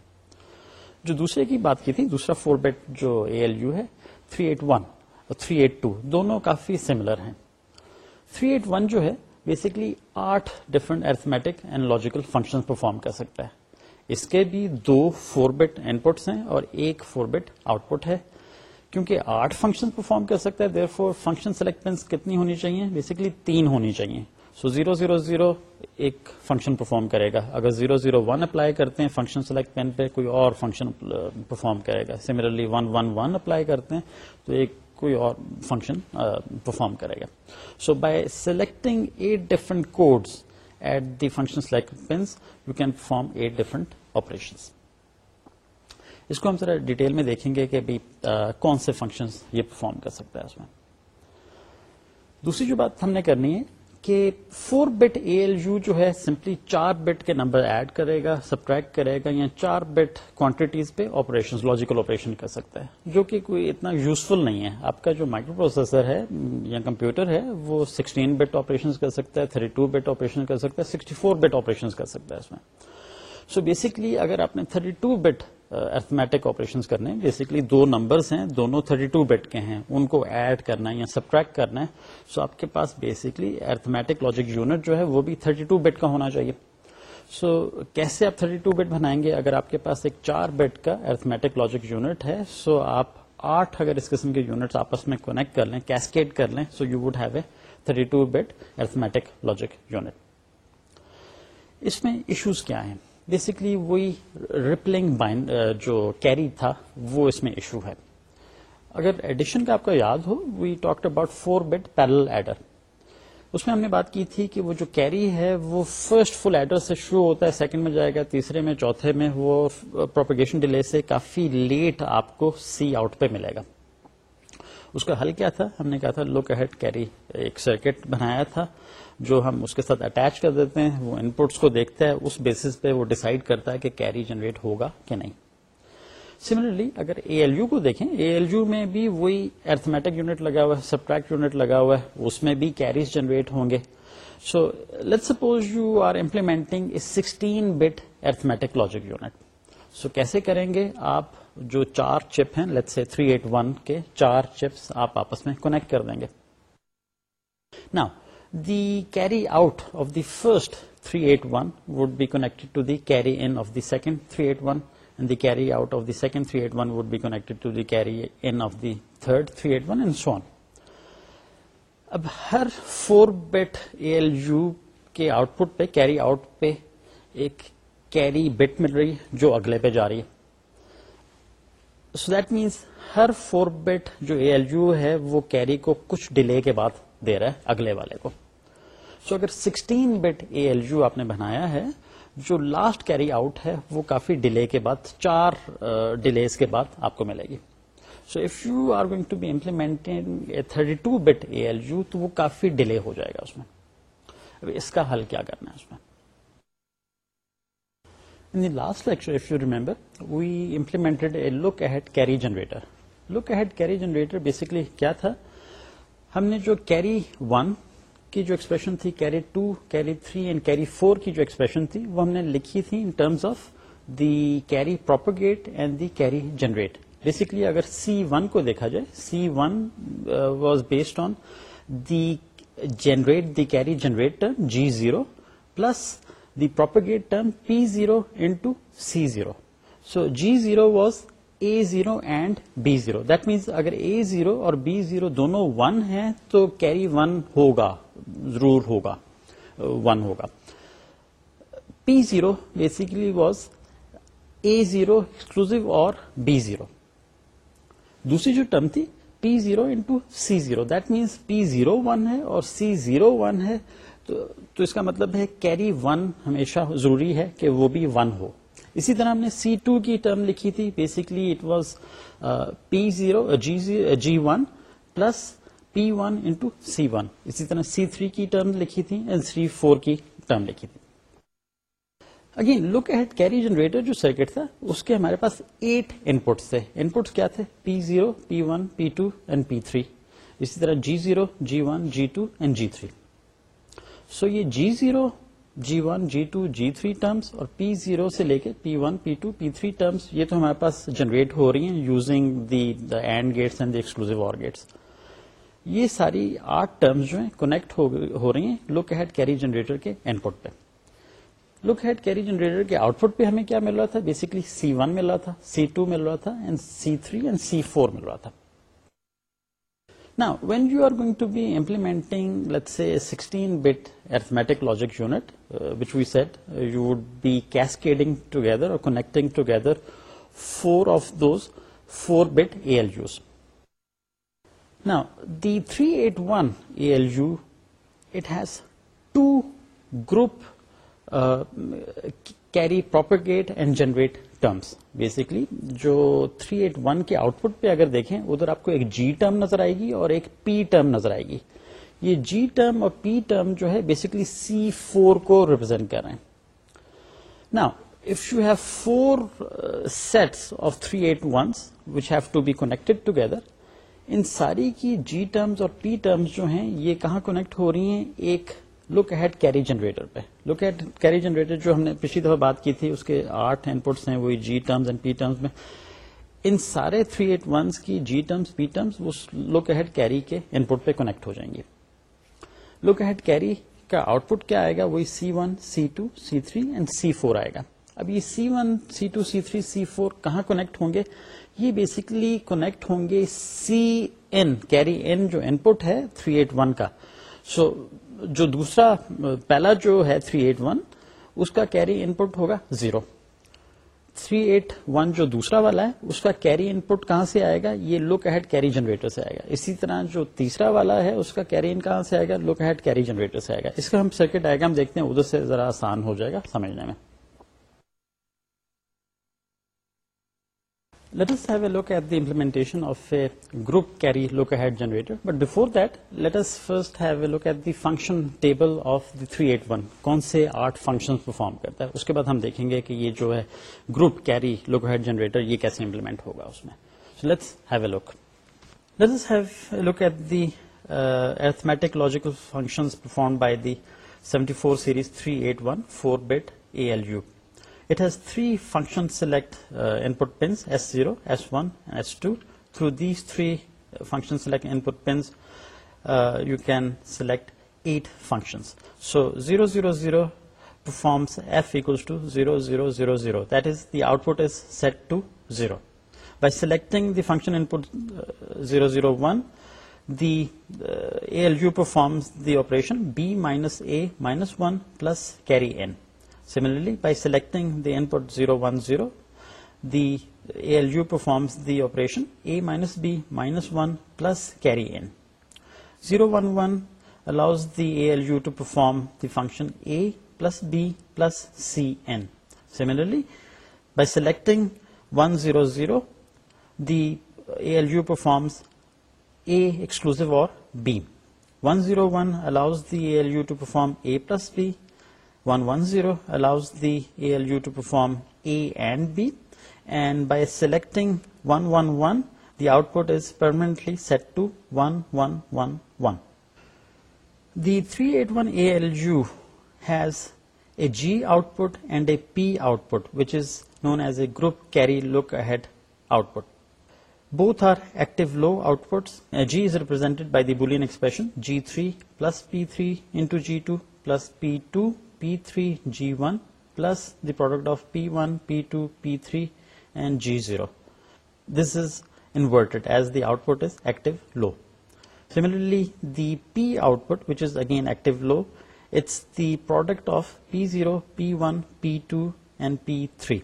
جو دوسرے کی بات کی تھی دوسرا فور بیٹ جو اے ایل یو ہے تھری ایٹ ٹو دونوں کافی سملر ہیں جو ہے بیسکلی آٹھ different and logical function perform کر سکتا ہے اس کے بھی دو فور بٹ ان پٹس ہیں اور ایک فور بٹ آؤٹ پٹ ہے کیونکہ آٹھ فنکشن پرفارم کر سکتا ہے دیر فور فنکشن سلیکٹنس کتنی ہونی چاہیے بیسکلی تین ہونی چاہیے سو زیرو زیرو زیرو ایک فنکشن پرفارم کرے گا اگر زیرو زیرو ون اپلائی کرتے ہیں فنکشن سلیکٹ پین پہ کوئی اور فنکشن پرفارم uh, کرے گا similarly one one one apply کرتے ہیں تو ایک کوئی اور فنکشن پرفارم کرے گا so by selecting at different code at the function select pins you can perform at different operation اس کو ہم ذرا ڈیٹیل میں دیکھیں گے کہ کون سے فنکشن یہ پرفارم کر سکتا ہے اس میں دوسری جو بات ہم نے کرنی ہے کہ four bit A L U جو ہے سمپلی چار بٹ کے نمبر ایڈ کرے گا سبٹریکٹ کرے گا یا چار بٹ کوانٹیٹیز پہ آپریشن لاجیکل آپریشن کر سکتا ہے جو کہ کوئی اتنا یوزفل نہیں ہے آپ کا جو مائکرو پروسیسر ہے یا کمپیوٹر ہے وہ سکسٹین بٹ آپریشن کر سکتا ہے تھرٹی ٹو آپریشن کر سکتا ہے سکسٹی فور بٹ آپریشن کر سکتا ہے اس میں سو بیسکلی اگر آپ نے thirty two bit arithmetic operation کرنے بیسکلی دو نمبرس ہیں دونوں بٹ کے ہیں ان کو ایڈ کرنا ہے یا سبٹریکٹ کرنا ہے سو آپ کے پاس بیسکلی ارتھمیٹک لاجک یونٹ جو ہے وہ بھی تھرٹی ٹو بیڈ کا ہونا چاہیے سو کیسے آپ تھرٹی ٹو بیڈ بنائیں گے اگر آپ کے پاس ایک چار بٹ کا ارتھمیٹک لاجک یونٹ ہے سو آپ آٹھ اگر اس قسم کے یونٹ آپس میں کونیکٹ کر لیں کیسکیٹ کر لیں so you would have a thirty two bit arithmetic logic unit اس میں ایشوز کیا ہیں بیسکلی وہی ریپلنگ جو کیری تھا وہ اس میں ایشو ہے اگر ایڈیشن کا آپ کو یاد ہو we talk about four bit parallel adder اس میں ہم نے بات کی تھی کہ وہ جو کیری ہے وہ فرسٹ فل ایڈر سے شروع ہوتا ہے سیکنڈ میں جائے گا تیسرے میں چوتھے میں وہ پروپیگیشن ڈیلے سے کافی لیٹ آپ کو سی آؤٹ پہ ملے گا اس کا حل کیا تھا ہم نے کہا تھا لوک کیری ایک سرکٹ بنایا تھا جو ہم اس کے ساتھ اٹیچ کر دیتے ہیں وہ پٹس کو دیکھتا ہے اس بیسس پہ وہ ڈیسائیڈ کرتا ہے کہ کیری جنریٹ ہوگا کہ نہیں سملرلی اگر اے ایل یو کو دیکھیں اے ایل یو میں بھی وہی ارتھمیٹک یونٹ لگا ہوا ہے سبٹریکٹ یونٹ لگا ہوا ہے اس میں بھی کیریز جنریٹ ہوں گے so let suppose you are implementing sixteen bit arithmetic logic unit so کیسے کریں گے آپ جو چار چپ ہیں لیٹ سے تھری ایٹ ون کے چار چپس آپ آپس میں کنیکٹ کر دیں گے نا the carry out of the first 381 and second three eight one the out of the second three eight one would be of third three eight one and on. اب ہر فور بیٹ اے کے output پہ carry out پہ ایک carry but مل رہی ہے جو اگلے پہ جا رہی ہے سو دیٹ مینس ہر فور بیٹ جو اے ایل یو ہے وہ کیری کو کچھ ڈیلے کے بعد دے رہا ہے اگلے والے کو سو so, اگر sixteen bit A L U آپ نے بنایا ہے جو لاسٹ کیری آؤٹ ہے وہ کافی ڈیلے کے بعد چار ڈیلیز کے بعد آپ کو ملے گی so if you are going to be thirty two bit A L U تو وہ کافی ڈیلے ہو جائے گا اس میں اب اس کا حل کیا کرنا ہے اس میں In the last lecture, if you remember, we implemented a look ahead carry generator. Look ahead carry generator basically look ahead ہم نے جو کیری 1 کی جو ایکسپریشن تھی 2, 3 اینڈ کیری 4 کی جو ایکسپریشن تھی وہ ہم نے لکھی تھی in terms of the carry propagate and the carry generate basically اگر سی ون کو دیکھا جائے C one was based on the generate the carry generate term G zero plus propagate term P zero into C zero so G zero was A zero and B zero that means اگر A zero اور B zero دونوں one ہیں تو carry one ہوگا ضرور ہوگا one ہوگا پی zero basically was A zero exclusive or B zero دوسری جو ٹرم تھی P zero into C zero that means P zero one ہے اور سی زیرو ون ہے تو تو اس کا مطلب ہے کیری ون ہمیشہ ضروری ہے کہ وہ بھی ون ہو اسی طرح ہم نے سی ٹو کی ٹرم لکھی تھی basically it was P zero G one plus P one into C one اسی طرح سی تھری کی ٹرم لکھی تھی اینڈ سی فور کی ٹرم لکھی تھی again look at carry generator جو سرکٹ تھا اس کے ہمارے پاس ایٹ انپٹس تھے ان پٹس کیا P zero P one P two and P three اسی طرح G zero G one G two and G three so یہ G zero G one G two G three terms اور P zero سے لے کے P one P two P three terms یہ تو ہمارے پاس جنریٹ ہو رہی ہیں using the the and gates and the or gates یہ ساری آٹھ ٹرمز جو ہیں کونیکٹ ہو رہی ہیں لک ہیڈ کیری جنریٹر کے ان پٹ پہ لک ہیڈ کیری جنریٹر کے آؤٹ پٹ پہ ہمیں کیا مل رہا تھا بیسکلی سی ون مل رہا تھا سی ٹو مل رہا تھا and C three and C four مل رہا تھا Now, when you are going to be implementing, let's say, a 16-bit arithmetic logic unit, uh, which we said uh, you would be cascading together or connecting together 4 of those 4-bit ALUs. Now, the 381 ALU, it has 2 group uh, carry, propagate and generate terms basically جو 381 کے output پہ اگر دیکھیں ادھر آپ کو ایک جی term نظر آئے گی اور ایک پی ٹرم نظر آئے گی یہ جی ٹرم اور پی ٹرم جو ہے بیسکلی سی فور کو ریپرزینٹ کر رہے ہیں نا if you have four sets of eight ones which have to be connected together ان ساری کی جی ٹرمز اور پی ٹرمز جو ہیں یہ کہاں کنیکٹ ہو رہی ہیں ایک لک ہیڈ کیری جنریٹر پہ لک ہیڈ کیری جنریٹر جو ہم نے پچھلی دفعہ بات کی تھی اس کے آٹھ ہیں وہی G terms terms and P میں ان تھری ایٹ کی جی ٹرمز پی ٹرمز وہ لک ہیڈ کیری کے انپٹ پہ کونیکٹ ہو جائیں گے لک ہیڈ کیری کا آؤٹ پٹ کیا آئے گا وہی C one C two C three and C four آئے گا اب یہ C one C two C three C four کہاں کنیکٹ ہوں گے یہ بیسکلی کونیکٹ ہوں گے سی این کیری این جو انپٹ ہے تھری ایٹ ون کا سو جو دوسرا پہلا جو ہے 381 اس کا کیری ان پٹ ہوگا زیرو 381 جو دوسرا والا ہے اس کا کیری ان پٹ کہاں سے آئے گا یہ لک ہیڈ کیری جنریٹر سے آئے گا اسی طرح جو تیسرا والا ہے اس کا کیری ان کہاں سے آئے گا لک ہیڈ کیری جنریٹر سے آئے گا اس کا ہم سرکٹ ڈائگرام دیکھتے ہیں ادھر سے ذرا آسان ہو جائے گا سمجھنے میں let's have a look at the implementation of a group carry look ahead generator but before that let's first at the function table of three eight one کون سے آرٹ فنکشن پرفارم کرتا ہے اس کے بعد ہم دیکھیں گے کہ یہ جو ہے group carry look ahead generator یہ کیسے امپلیمنٹ ہوگا اس میں look let's have a look at the arithmetic logical function perform by دیوینٹی four series three eight one four bit a It has three function select uh, input pins, S0, S1, and S2. Through these three uh, function select input pins, uh, you can select 8 functions. So 000 performs f equals to 0000. That is, the output is set to 0. By selecting the function input 001, the ALU performs the operation b minus a minus 1 plus carry n. Similarly, by selecting the input 010, the ALU performs the operation A minus B minus 1 plus carry N. 011 allows the ALU to perform the function A plus B plus Cn. Similarly, by selecting 100, the ALU performs A exclusive or B. 101 allows the ALU to perform A plus B 110 allows the ALU to perform A and B, and by selecting 111, the output is permanently set to 1111. The 381 ALU has a G output and a P output, which is known as a group carry look ahead output. Both are active low outputs. Uh, G is represented by the Boolean expression G3 plus P3 into G2 plus P2 P3 G1 plus the product of P1, P2, P3 and G0. This is inverted as the output is active low. Similarly, the P output, which is again active low, it's the product of P0, P1, P2 and P3.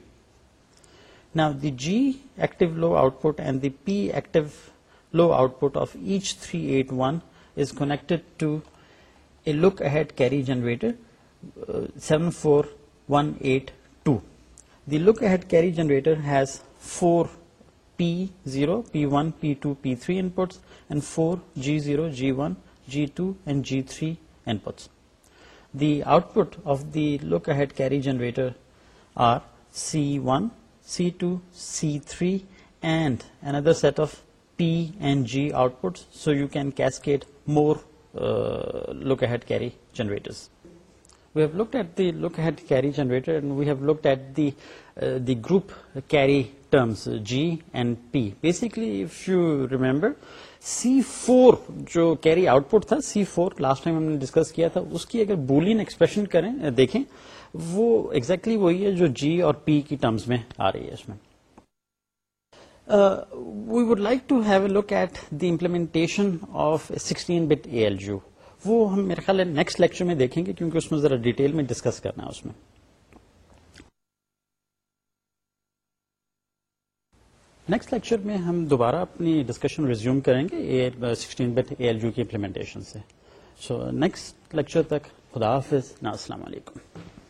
Now the G active low output and the P active low output of each 381 is connected to a look ahead carry generator 74182. The look ahead carry generator has 4 P0, P1, P2, P3 inputs and 4 G0, G1, G2 and G3 inputs. The output of the look ahead carry generator are C1, C2, C3 and another set of P and G outputs, so you can cascade more uh, look ahead carry generators. View looked at that carry generate we have looked at the group carry terms G and P بیسکلیمبر C four جو carry output تھا C four last time ہم نے discuss کیا تھا اس کی اگر Boolean expression کریں دیکھیں وہ ایگزیکٹلی وہی ہے جو جی اور پی کی ٹرمز میں آ رہی ہے اس میں we would like to have look at the implementation of sixteen bit اے وہ ہم میرے خیال ہے نیکسٹ لیکچر میں دیکھیں گے کیونکہ اس میں ذرا ڈیٹیل میں ڈسکس کرنا ہے اس میں نیکسٹ لیکچر میں ہم دوبارہ اپنی ڈسکشن ریزیوم کریں گے امپلیمنٹیشن uh, سے سو نیکسٹ لیکچر تک خدا حافظ نا السلام علیکم